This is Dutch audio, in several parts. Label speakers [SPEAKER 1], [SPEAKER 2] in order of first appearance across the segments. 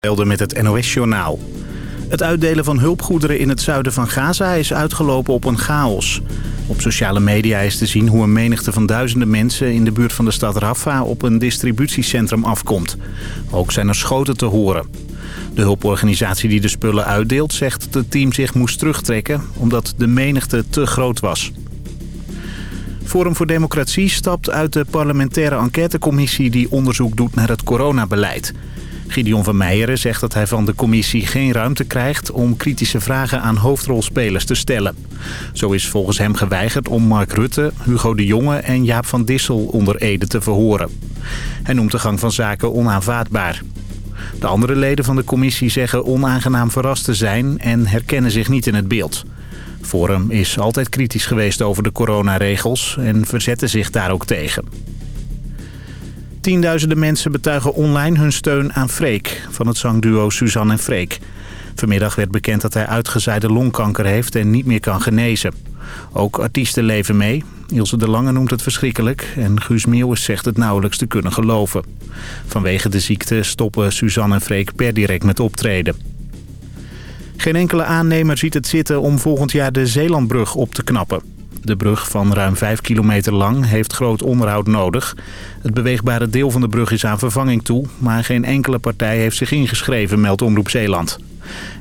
[SPEAKER 1] Belden met het NOS-journaal. Het uitdelen van hulpgoederen in het zuiden van Gaza is uitgelopen op een chaos. Op sociale media is te zien hoe een menigte van duizenden mensen... in de buurt van de stad Rafah op een distributiecentrum afkomt. Ook zijn er schoten te horen. De hulporganisatie die de spullen uitdeelt zegt dat het team zich moest terugtrekken... omdat de menigte te groot was. Forum voor Democratie stapt uit de parlementaire enquêtecommissie... die onderzoek doet naar het coronabeleid... Gideon van Meijeren zegt dat hij van de commissie geen ruimte krijgt... om kritische vragen aan hoofdrolspelers te stellen. Zo is volgens hem geweigerd om Mark Rutte, Hugo de Jonge en Jaap van Dissel onder Ede te verhoren. Hij noemt de gang van zaken onaanvaardbaar. De andere leden van de commissie zeggen onaangenaam verrast te zijn... en herkennen zich niet in het beeld. Forum is altijd kritisch geweest over de coronaregels en verzette zich daar ook tegen. Tienduizenden mensen betuigen online hun steun aan Freek... van het zangduo Suzanne en Freek. Vanmiddag werd bekend dat hij uitgezaaide longkanker heeft en niet meer kan genezen. Ook artiesten leven mee. Ilse de Lange noemt het verschrikkelijk en Guus Meeuwis zegt het nauwelijks te kunnen geloven. Vanwege de ziekte stoppen Suzanne en Freek per direct met optreden. Geen enkele aannemer ziet het zitten om volgend jaar de Zeelandbrug op te knappen. De brug van ruim 5 kilometer lang heeft groot onderhoud nodig. Het beweegbare deel van de brug is aan vervanging toe... maar geen enkele partij heeft zich ingeschreven, meldt Omroep Zeeland.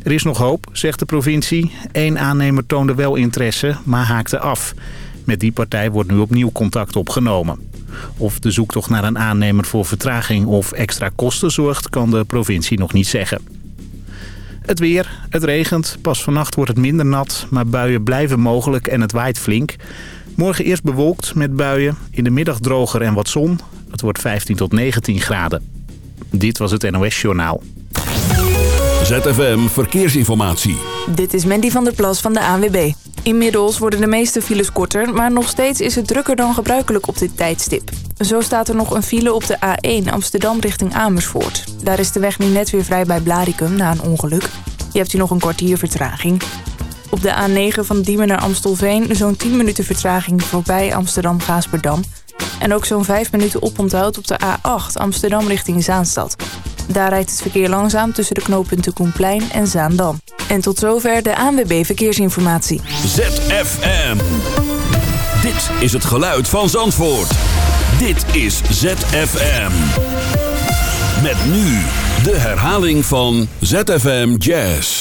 [SPEAKER 1] Er is nog hoop, zegt de provincie. Eén aannemer toonde wel interesse, maar haakte af. Met die partij wordt nu opnieuw contact opgenomen. Of de zoektocht naar een aannemer voor vertraging of extra kosten zorgt... kan de provincie nog niet zeggen. Het weer, het regent. Pas vannacht wordt het minder nat, maar buien blijven mogelijk en het waait flink. Morgen eerst bewolkt met buien, in de middag droger en wat zon. Het wordt 15 tot 19 graden. Dit was het NOS Journaal.
[SPEAKER 2] ZFM Verkeersinformatie.
[SPEAKER 3] Dit is Mandy van der Plas van de ANWB. Inmiddels worden de meeste files korter, maar nog steeds is het drukker dan gebruikelijk op dit tijdstip. Zo staat er nog een file op de A1 Amsterdam richting Amersfoort. Daar is de weg nu net weer vrij bij Blaricum na een ongeluk. Je hebt hier nog een kwartier vertraging. Op de A9 van Diemen naar Amstelveen zo'n 10 minuten vertraging voorbij Amsterdam-Gaasperdam. En ook zo'n 5 minuten oponthoud op de A8 Amsterdam richting Zaanstad. Daar rijdt het verkeer langzaam tussen de knooppunten Koenplein en Zaandam. En tot zover de ANWB Verkeersinformatie.
[SPEAKER 2] ZFM. Dit is het geluid van Zandvoort. Dit is ZFM. Met nu de herhaling van ZFM Jazz.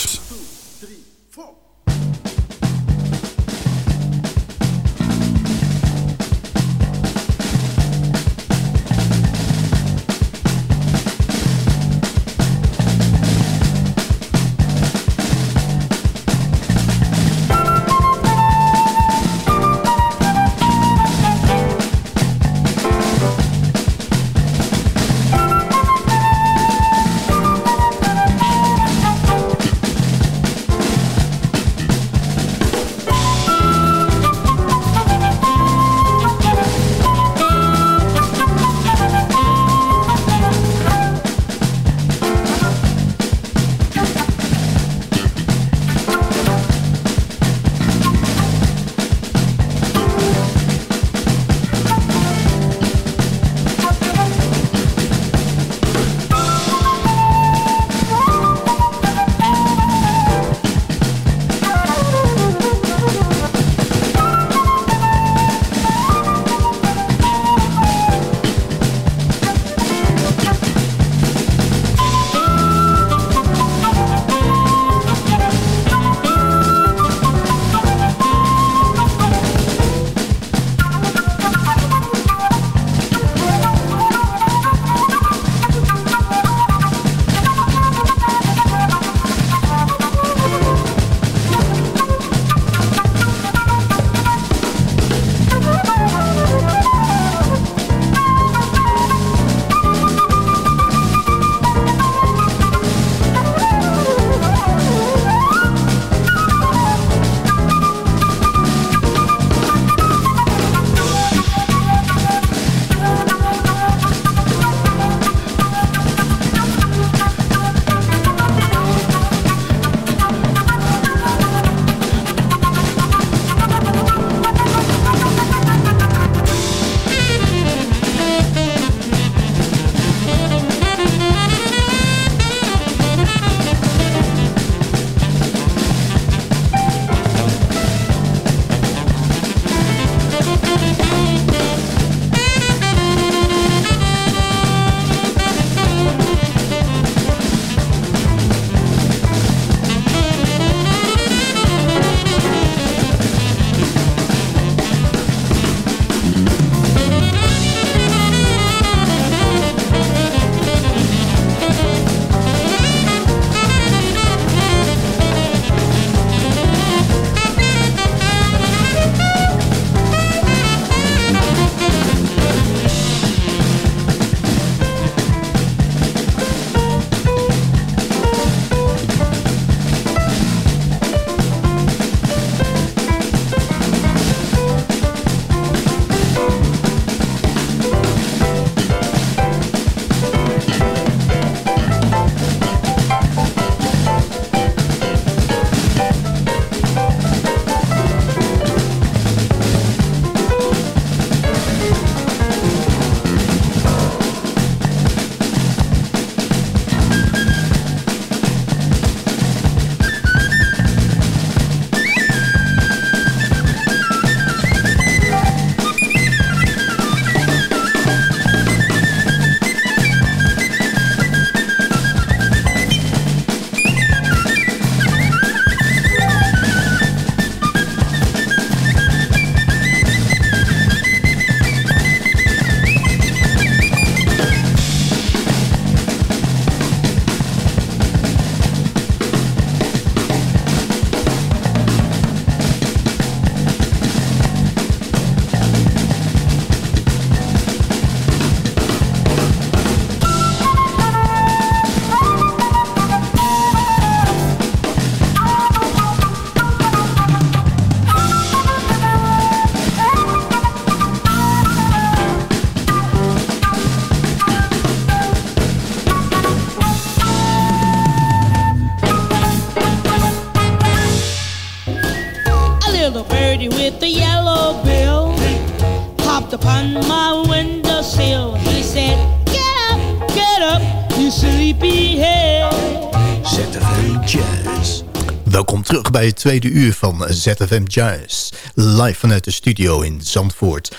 [SPEAKER 4] Welkom terug bij het tweede uur van ZFM Jazz. Live vanuit de studio in Zandvoort.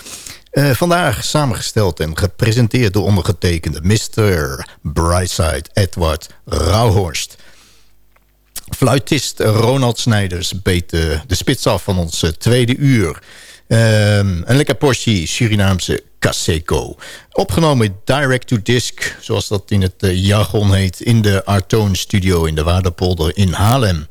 [SPEAKER 4] Uh, vandaag samengesteld en gepresenteerd door ondergetekende Mr. Brightside Edward Rauhorst. Fluitist Ronald Snijders beet de, de spits af van ons uh, tweede uur. Um, een lekker portie Surinaamse Caseco. Opgenomen direct to disc, zoals dat in het uh, jargon heet... in de Artoon Studio in de Waardepolder in Haarlem.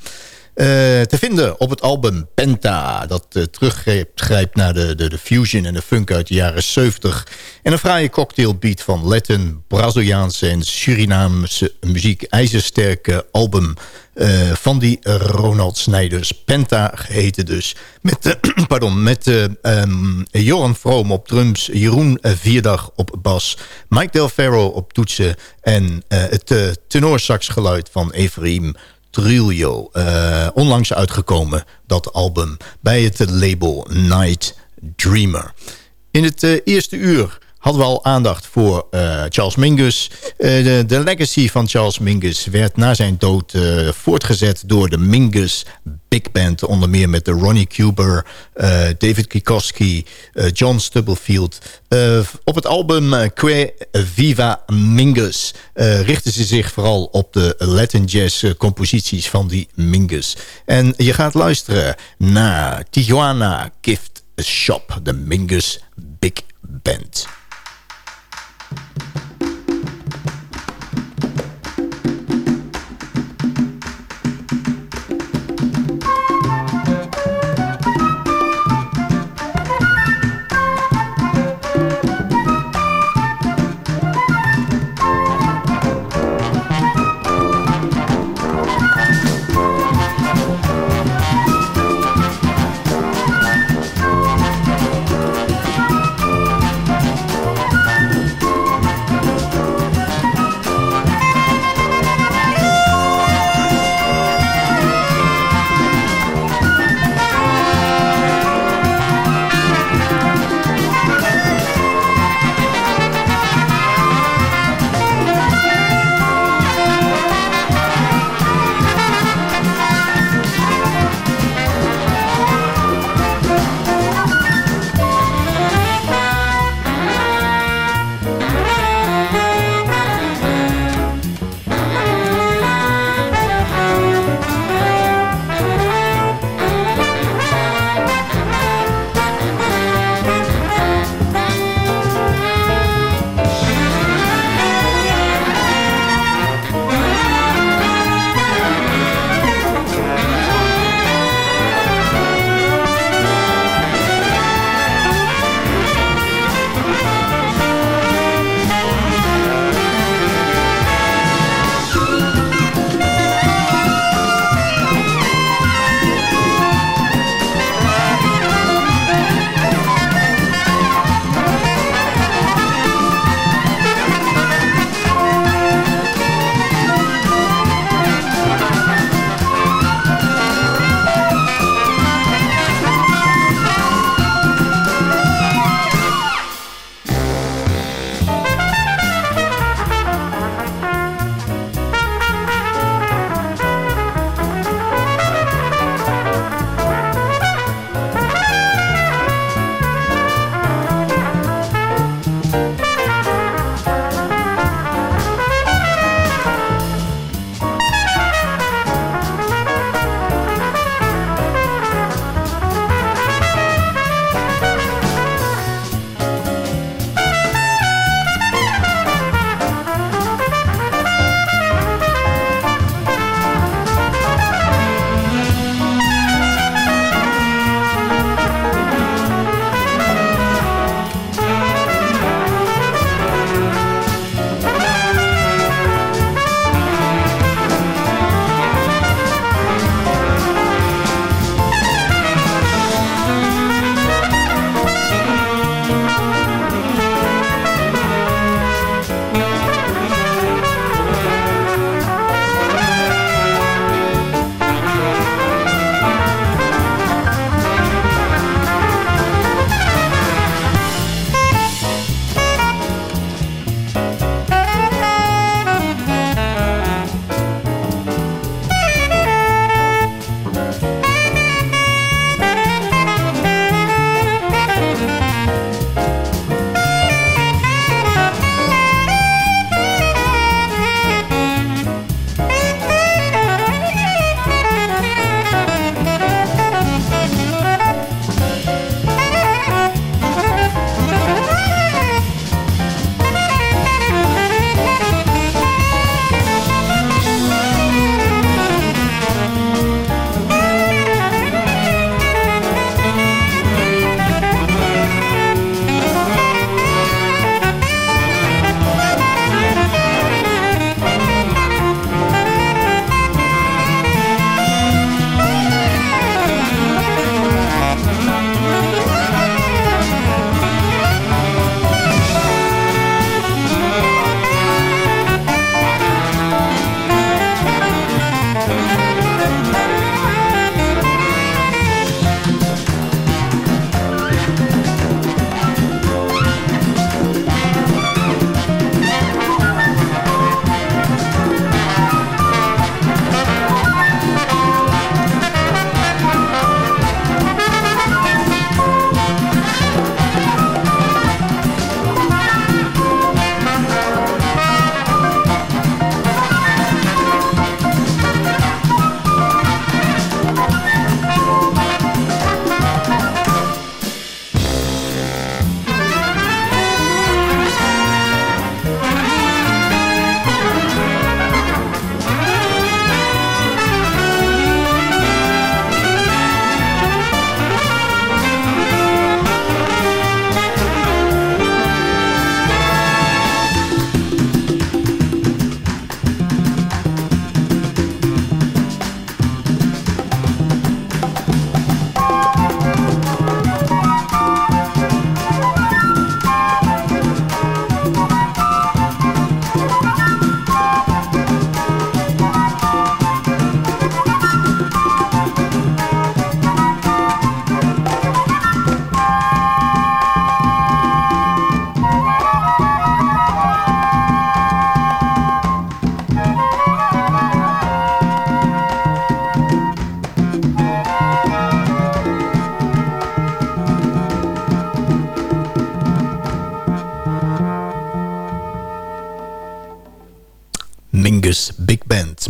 [SPEAKER 4] Uh, te vinden op het album Penta. Dat uh, teruggrijpt naar de, de, de, fusion en de funk uit de jaren 70. En een fraaie cocktailbeat van Latin, Braziliaanse en Surinaamse muziek. IJzersterke album uh, van die Ronald Snijders. Penta geheten dus. Met, pardon, met um, Joran Vroom op drums. Jeroen Vierdag op bas. Mike Del Ferro op toetsen. En het tenorsaxgeluid van Ephraim Trillo. Uh, onlangs uitgekomen, dat album, bij het label Night Dreamer. In het uh, eerste uur hadden we al aandacht voor uh, Charles Mingus. Uh, de, legacy van Charles Mingus werd na zijn dood uh, voortgezet door de Mingus Big Band. Onder meer met de Ronnie Cuber, David Kikoski, John Stubblefield. op het album Que Viva Mingus richten ze zich vooral op de Latin jazz composities van die Mingus. En je gaat luisteren naar Tijuana Gift Shop, de Mingus Big Band.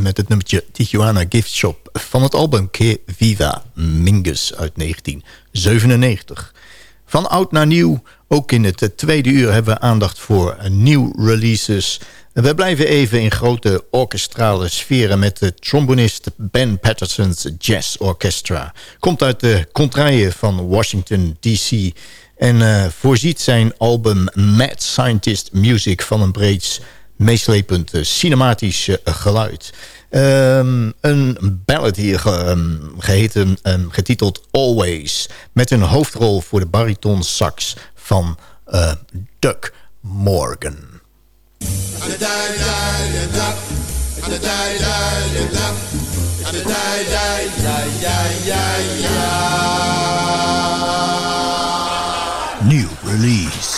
[SPEAKER 4] Met het nummertje Tijuana Gift Shop van het album Que Viva Mingus uit 1997. Van oud naar nieuw, ook in het tweede uur hebben we aandacht voor nieuw releases... We blijven even in grote orkestrale sferen met de trombonist Ben Patterson's Jazz Orchestra. Komt uit de contraien van Washington D.C. en uh, voorziet zijn album Mad Scientist Music van een breed meeslepend uh, cinematisch geluid. Um, een ballad hier um, geheten, um, getiteld Always... met een hoofdrol voor de bariton sax van Doug Morgan. New release.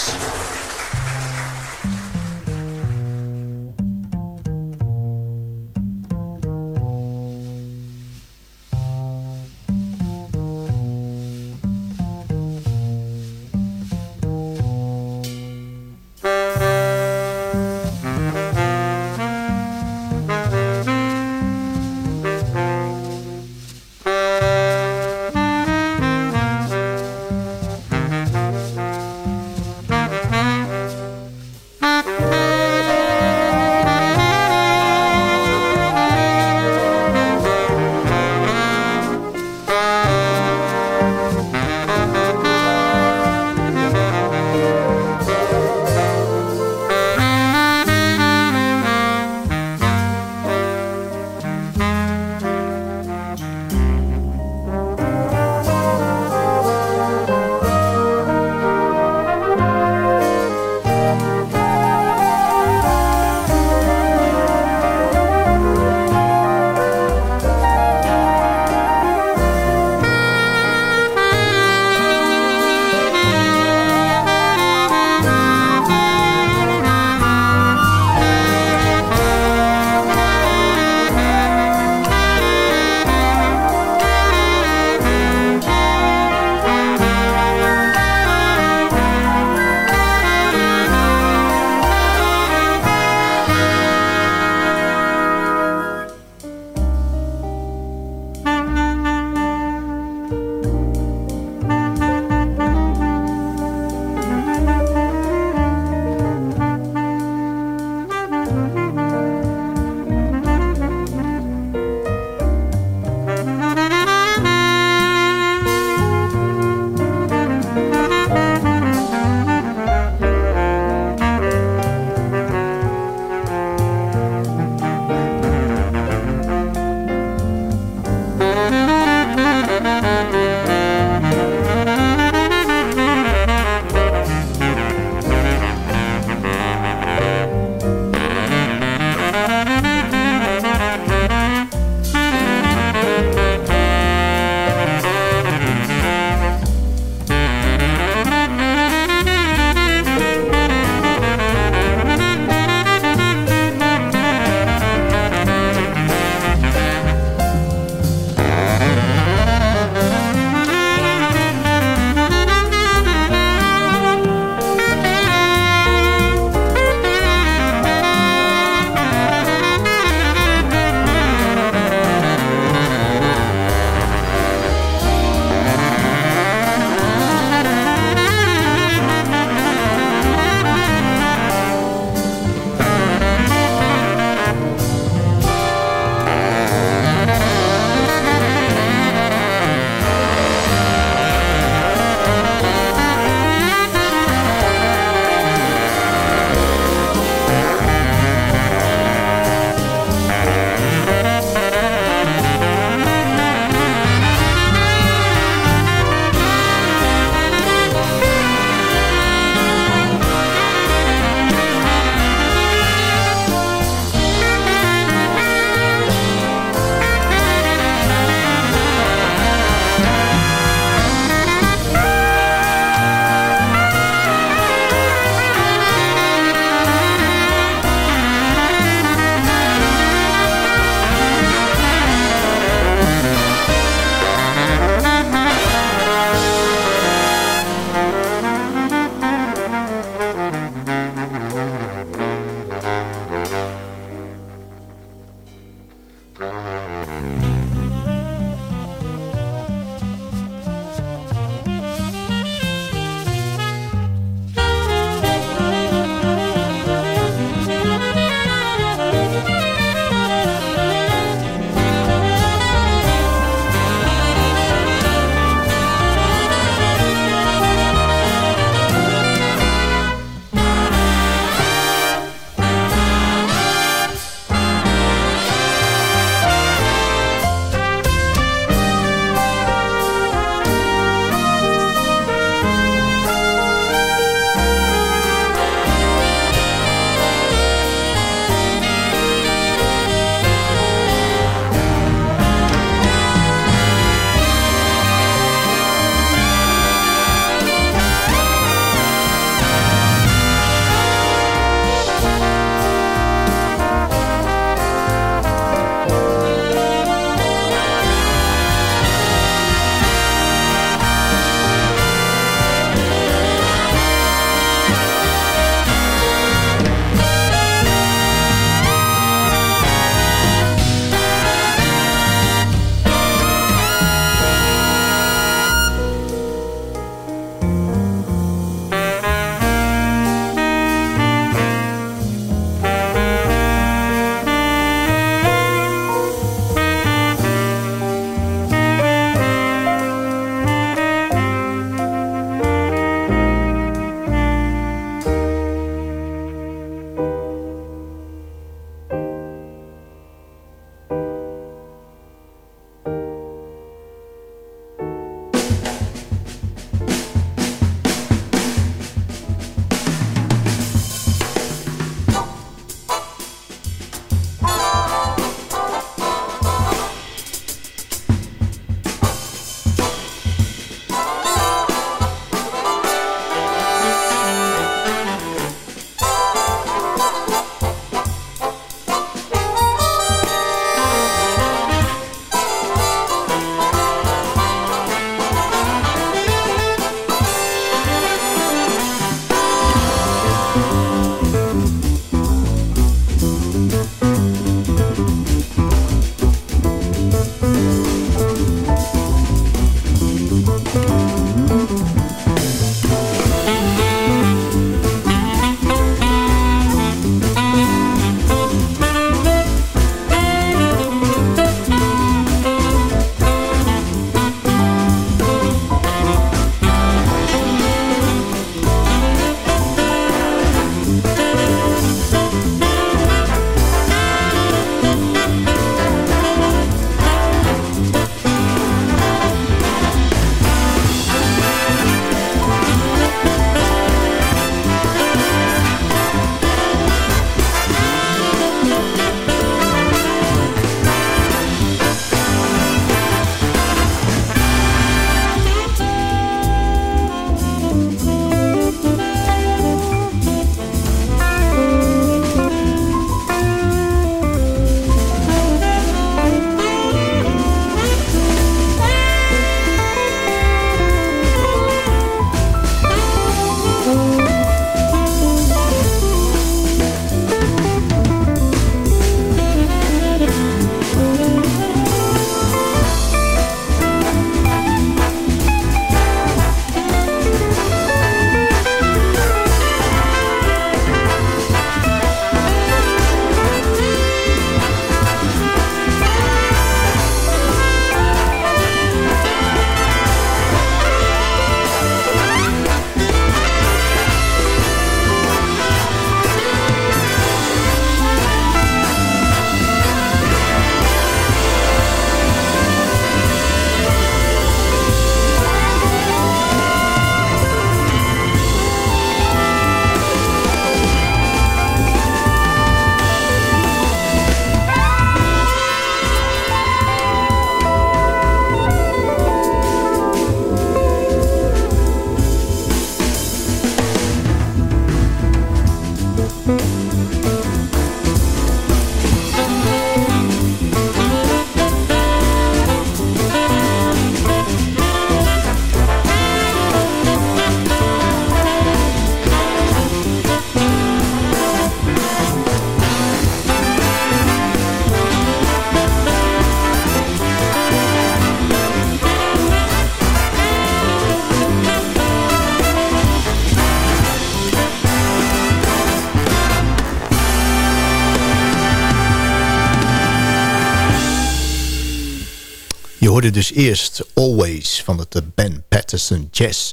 [SPEAKER 4] Hoorde dus eerst Always van het Ben Patterson Jazz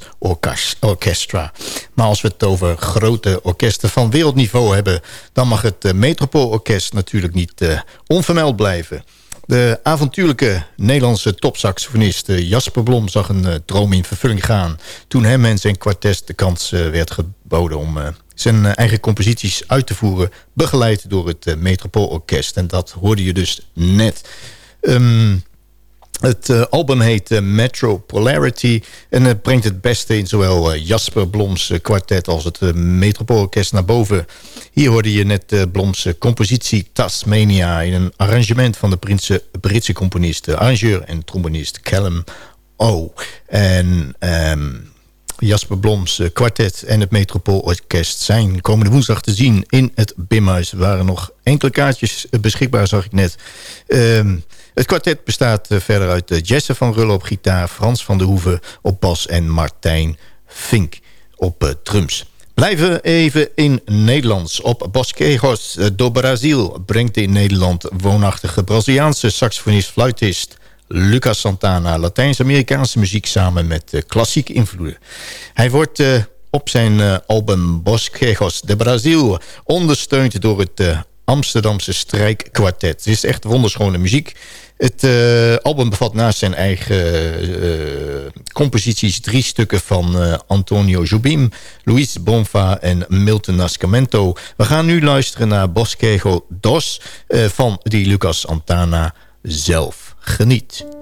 [SPEAKER 4] Orchestra. Maar als we het over grote orkesten van wereldniveau hebben... dan mag het Metropoolorkest natuurlijk niet uh, onvermeld blijven. De avontuurlijke Nederlandse topsaxofonist Jasper Blom zag een droom in vervulling gaan... toen hem en zijn kwartet de kans werd geboden om zijn eigen composities uit te voeren... begeleid door het Metropoolorkest. En dat hoorde je dus net... Um, het uh, album heet uh, Metro Polarity en het brengt het beste in zowel uh, Jasper Bloms kwartet als het Metropoolorkest naar boven. Hier hoorde je net Bloms compositie Tasmania in een arrangement van de Britse, Britse componist, arrangeur en trombonist Callum O. En um, Jasper Bloms kwartet en het Metropoolorkest zijn komende woensdag te zien in het Bimhuis. Er waren nog enkele kaartjes beschikbaar, zag ik net. Um, het kwartet bestaat eh, verder uit eh, Jesse van Rullen op gitaar... Frans van der Hoeven op bas en Martijn Fink op uh, drums. Blijven even in Nederlands. Op Bosquejos do Brasil brengt in Nederland woonachtige Braziliaanse saxofonist-fluitist... Lucas Santana Latijns-Amerikaanse muziek samen met klassieke invloeden. Hij wordt op zijn album Bosquejos de Brasil ondersteund door het Amsterdamse strijkkwartet. Het is echt wonderschone muziek. Het uh, album bevat naast zijn eigen uh, composities drie stukken van uh, Antonio Jobim, Luis Bonfa en Milton Nascimento. We gaan nu luisteren naar Bosquejo Dos van die Lucas Antana zelf. Geniet.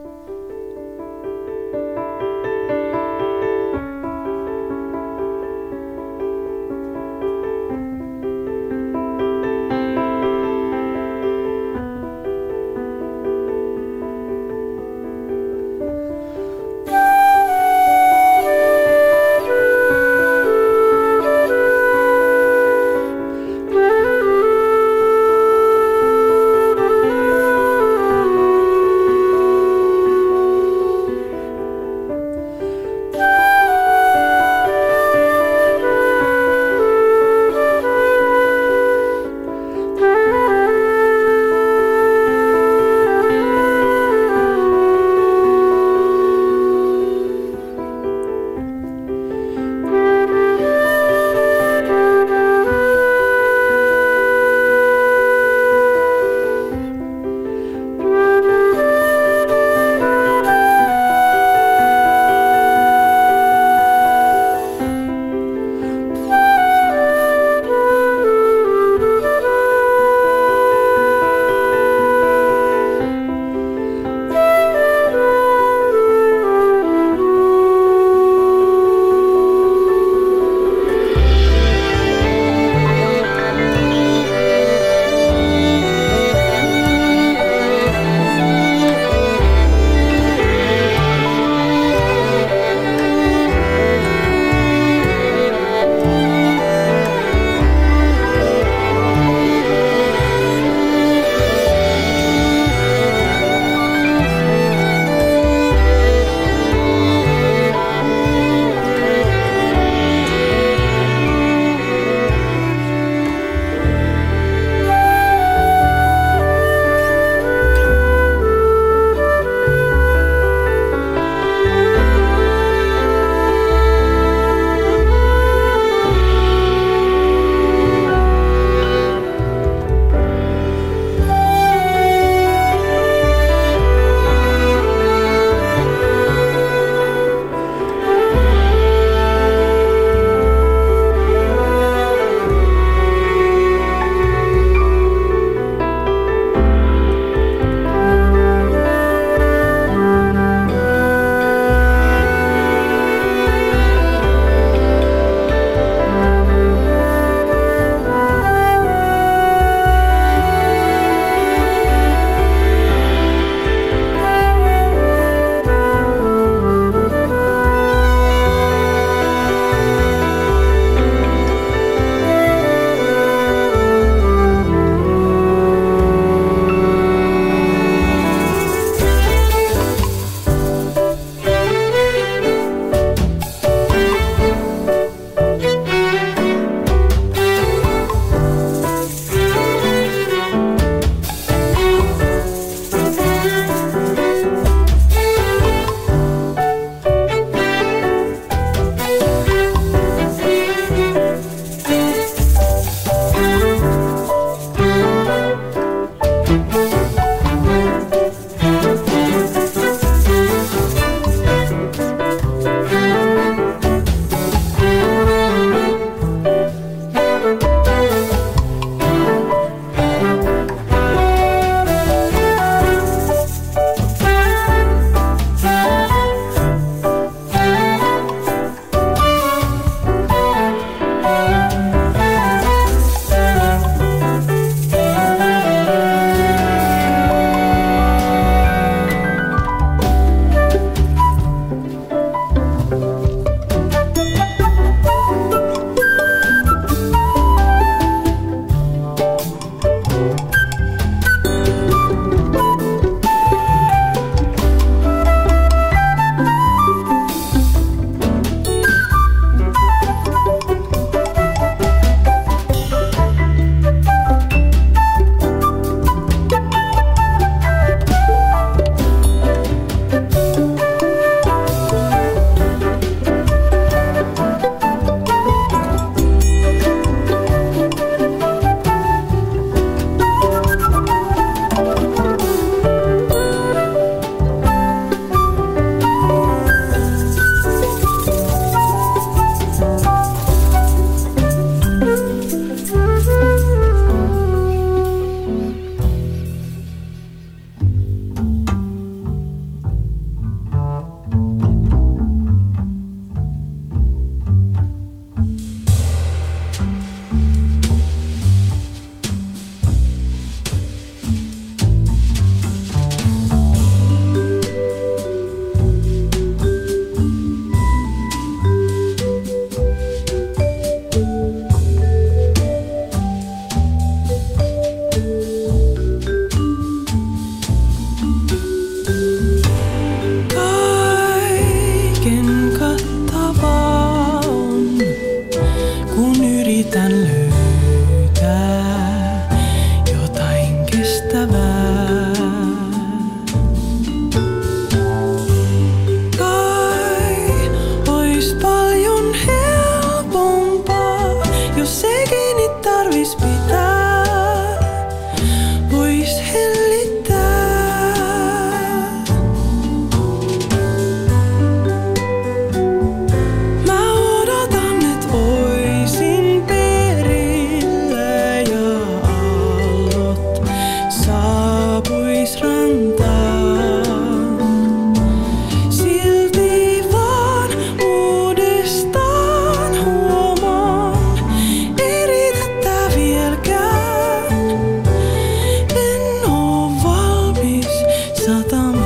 [SPEAKER 4] सताम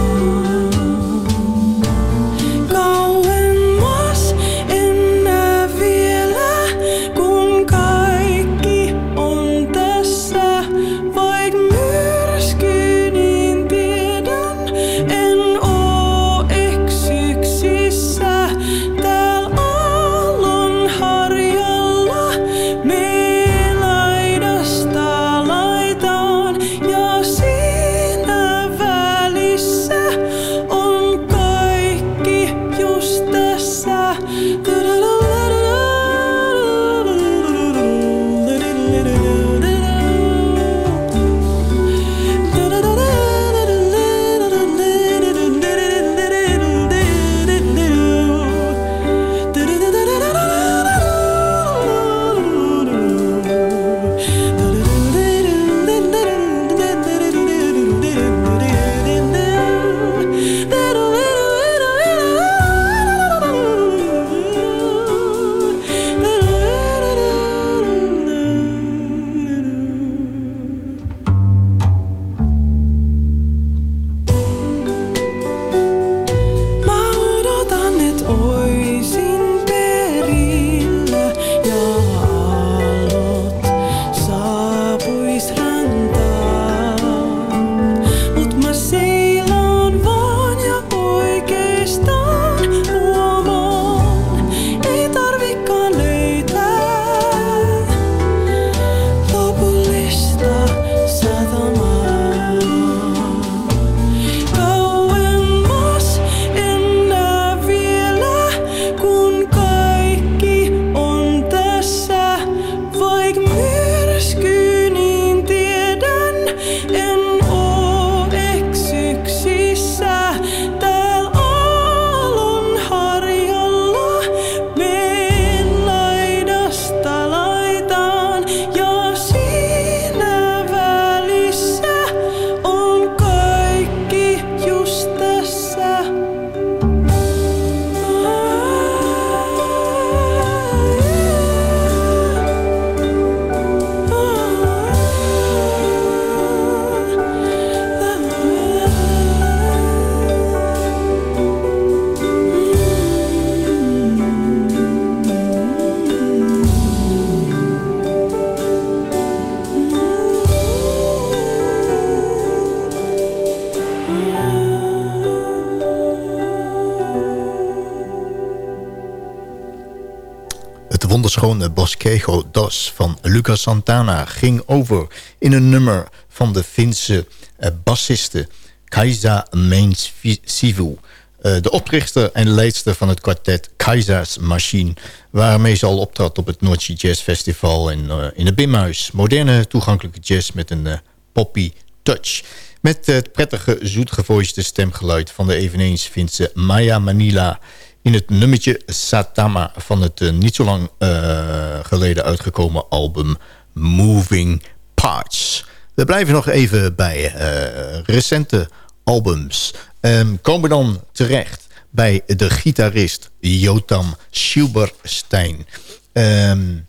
[SPEAKER 4] wonderschone Bosquejo Dos van Lucas Santana... ging over in een nummer van de Finse uh, bassiste Kaisa Mains Sivu... Uh, de oprichter en leidster van het kwartet Kaiser's Machine... waarmee ze al optrad op het Noordse Jazz Festival in, uh, in het Bimhuis. Moderne, toegankelijke jazz met een poppy touch. Met het prettige, zoetgevoiste stemgeluid van de eveneens Finse Maya Manila in het nummertje Satama van het uh, niet zo lang uh, geleden uitgekomen album Moving Parts. We blijven nog even bij uh, recente albums. Um, komen dan terecht bij de gitarist Jotam Schilberstein. Um,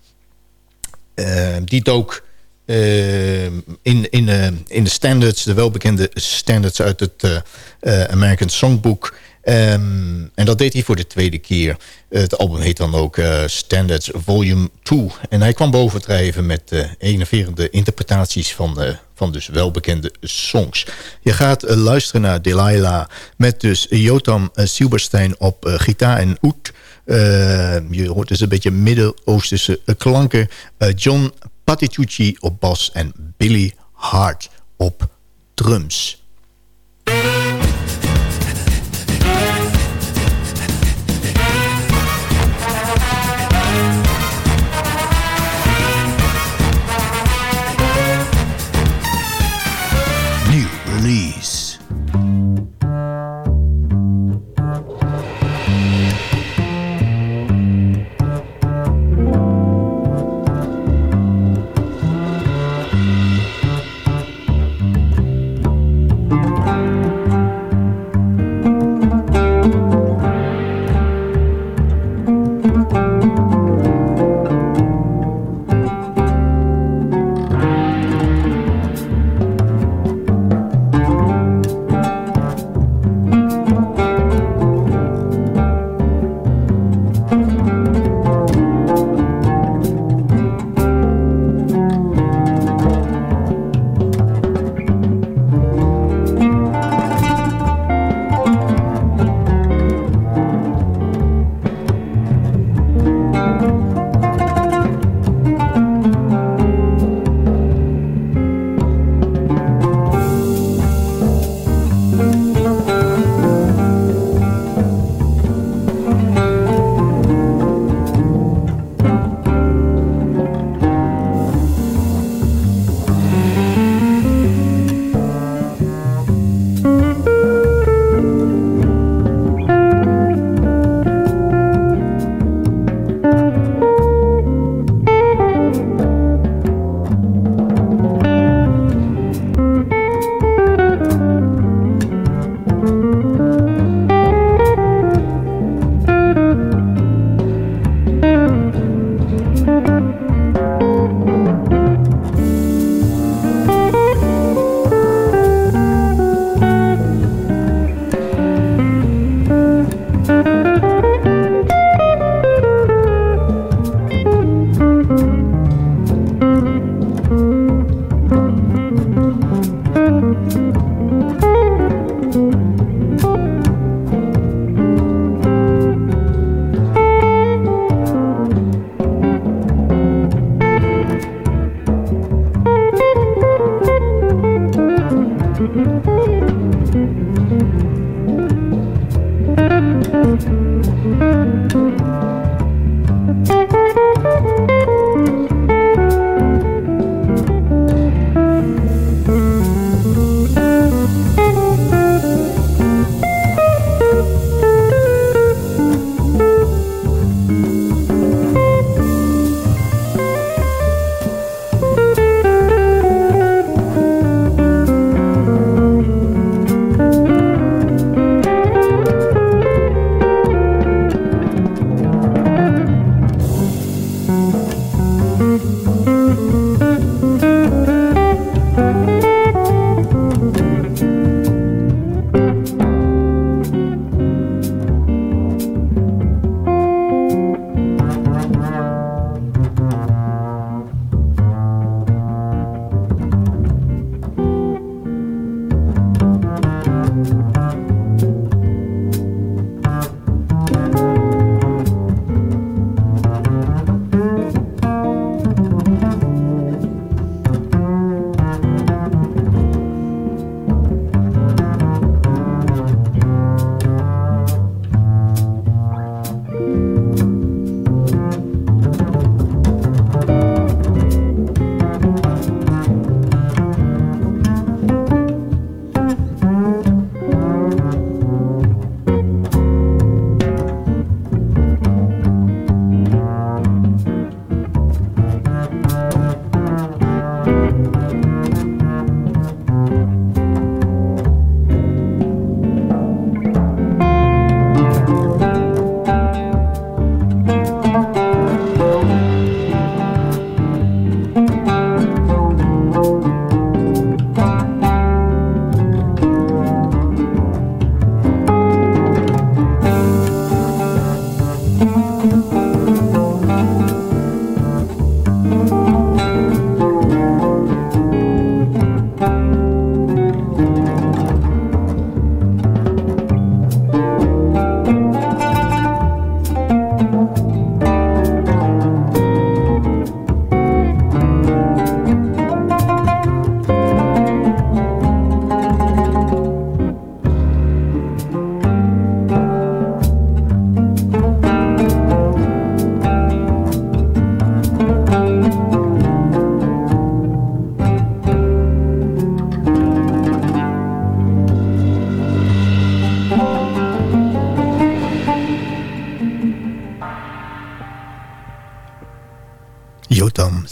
[SPEAKER 4] die dook in, in, in de standards, de welbekende standards uit het American Songbook... Um, en dat deed hij voor de tweede keer. Het album heet dan ook uh, Standards Volume 2. En hij kwam bovendrijven met uh, enerverende interpretaties van, uh, van dus welbekende songs. Je gaat luisteren naar Delilah met dus Jotam Silberstein op gitaar en oud. je hoort dus een beetje Midden-Oosterse klanken. John Patitucci op bas en Billy Hart op drums. Release.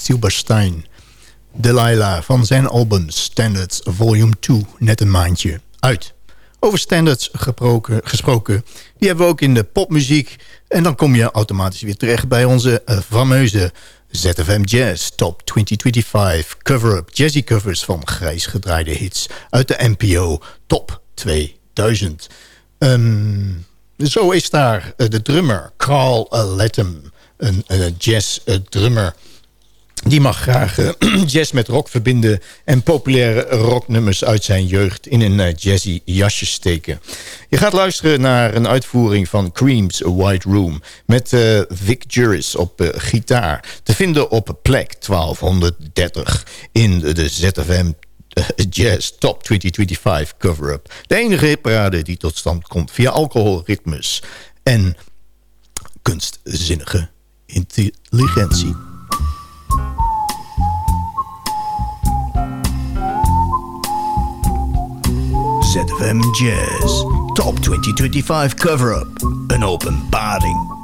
[SPEAKER 4] Silberstein. Delilah van zijn album Standards Volume 2, net een maandje uit. Over standards gesproken, die hebben we ook in de popmuziek. En dan kom je automatisch weer terecht bij onze uh, fameuze ZFM Jazz Top 2025 cover-up. Jazzy covers van grijs gedraaide hits uit de NPO Top 2000. Um, ehm, zo is daar uh, de drummer Carl Latham, een, een jazz drummer die mag graag uh, jazz met rock verbinden... en populaire rocknummers uit zijn jeugd in een uh, jazzy jasje steken. Je gaat luisteren naar een uitvoering van Cream's White Room... met uh, Vic Juris op gitaar. Te vinden op plek 1230 in de ZFM Jazz Top 2025 cover-up. De enige hitparade die tot stand komt via alcoholritmes... en kunstzinnige intelligentie. ZFM Jazz. Top 2025 cover-up. Een openbaring.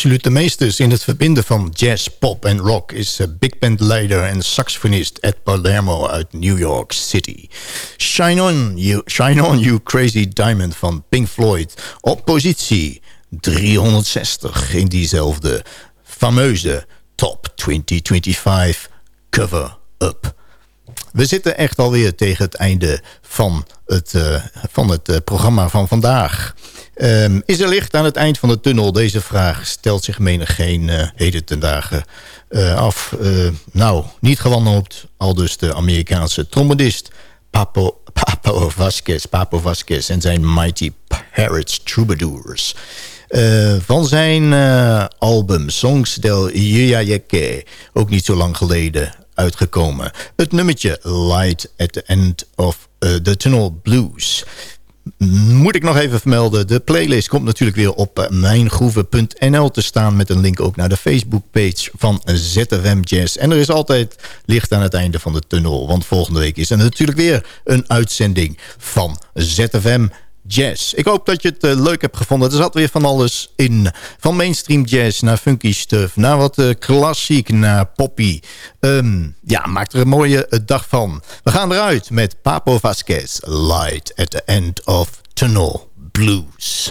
[SPEAKER 4] Van de meesters in het verbinden van jazz, pop en rock... is eh, big band leider en saxofonist Ed Palermo uit New York City. Shine On You, Shine On You Crazy Diamond van Pink Floyd... op positie 360 in diezelfde fameuze Top 2025 cover-up. We zitten echt alweer tegen het einde van het, uh, van het uh, programma van vandaag. Um, is er licht aan het eind van de tunnel? Deze vraag stelt zich menig geen uh, heden ten dagen af. nou, niet gewandeld, al dus de Amerikaanse trombonist Papo, Papo Vasquez, Papo en zijn Mighty Parrots Troubadours. Van zijn album Songs del Yuyayeke, ook niet zo lang geleden uitgekomen. Het nummertje Light at the End of the Tunnel Blues. Moet ik nog even vermelden, de playlist komt natuurlijk weer op mijngroeven.nl te staan... met een link ook naar de Facebookpage van ZFM Jazz. En er is altijd licht aan het einde van de tunnel... want volgende week is er natuurlijk weer een uitzending van ZFM jazz. Ik hoop dat je het uh, leuk hebt gevonden. Er zat weer van alles in. Van mainstream jazz naar funky stuff, naar wat uh, klassiek, naar poppy. Um, ja, maak er een mooie uh, dag van. We gaan eruit met Papo Vasquez, Light at the End of Tunnel Blues.